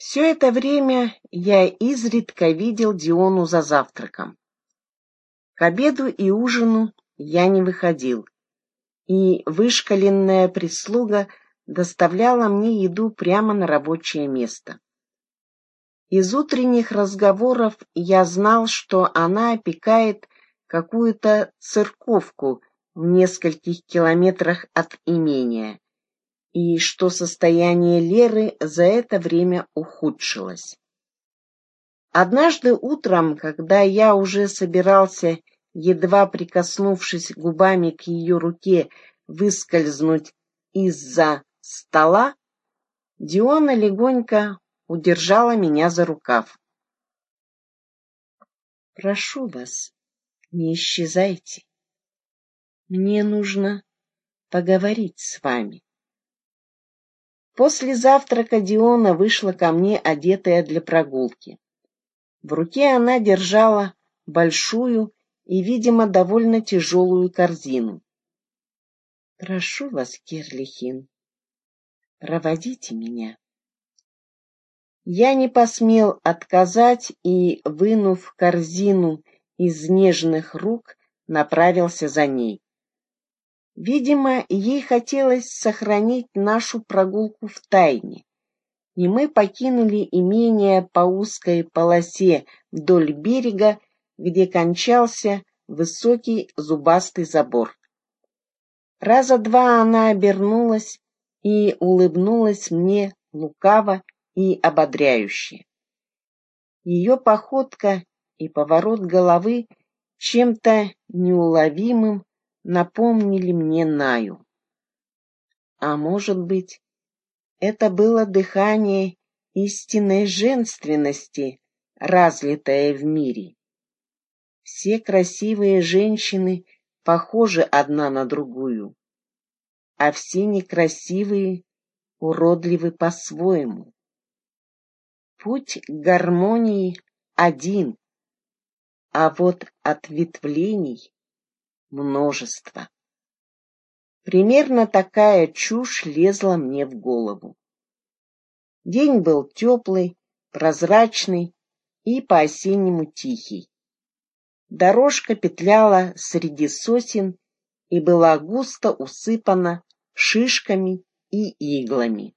Все это время я изредка видел Диону за завтраком. К обеду и ужину я не выходил, и вышкаленная прислуга доставляла мне еду прямо на рабочее место. Из утренних разговоров я знал, что она опекает какую-то церковку в нескольких километрах от имения, и что состояние Леры за это время ухудшилось. Однажды утром, когда я уже собирался, едва прикоснувшись губами к ее руке, выскользнуть из-за стола, Диона легонько удержала меня за рукав. «Прошу вас, не исчезайте. Мне нужно поговорить с вами». После завтрака Диона вышла ко мне, одетая для прогулки. В руке она держала большую и, видимо, довольно тяжелую корзину. «Прошу вас, Кирлихин, проводите меня». Я не посмел отказать и, вынув корзину из нежных рук, направился за ней. Видимо, ей хотелось сохранить нашу прогулку в тайне, и мы покинули имение по узкой полосе вдоль берега, где кончался высокий зубастый забор. Раза два она обернулась и улыбнулась мне лукаво и ободряюще. Ее походка и поворот головы чем-то неуловимым напомнили мне Наю. А может быть, это было дыхание истинной женственности, разлитое в мире. Все красивые женщины похожи одна на другую, а все некрасивые уродливы по-своему. Путь к гармонии один, а вот ответвлений множество. Примерно такая чушь лезла мне в голову. День был теплый, прозрачный и по-осеннему тихий. Дорожка петляла среди сосен и была густо усыпана шишками и иглами.